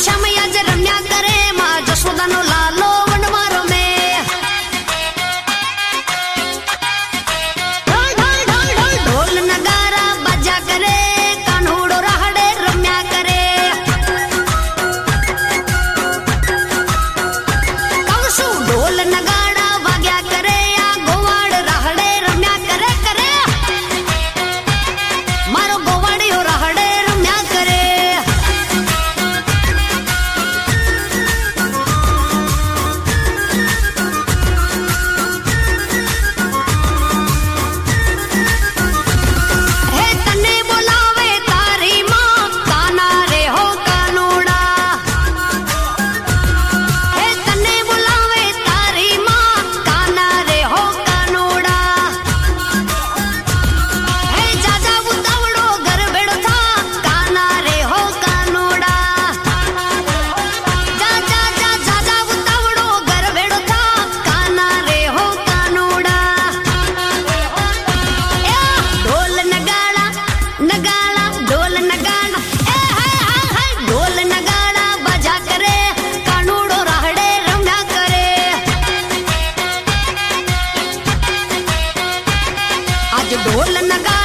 Chama ढोल नगा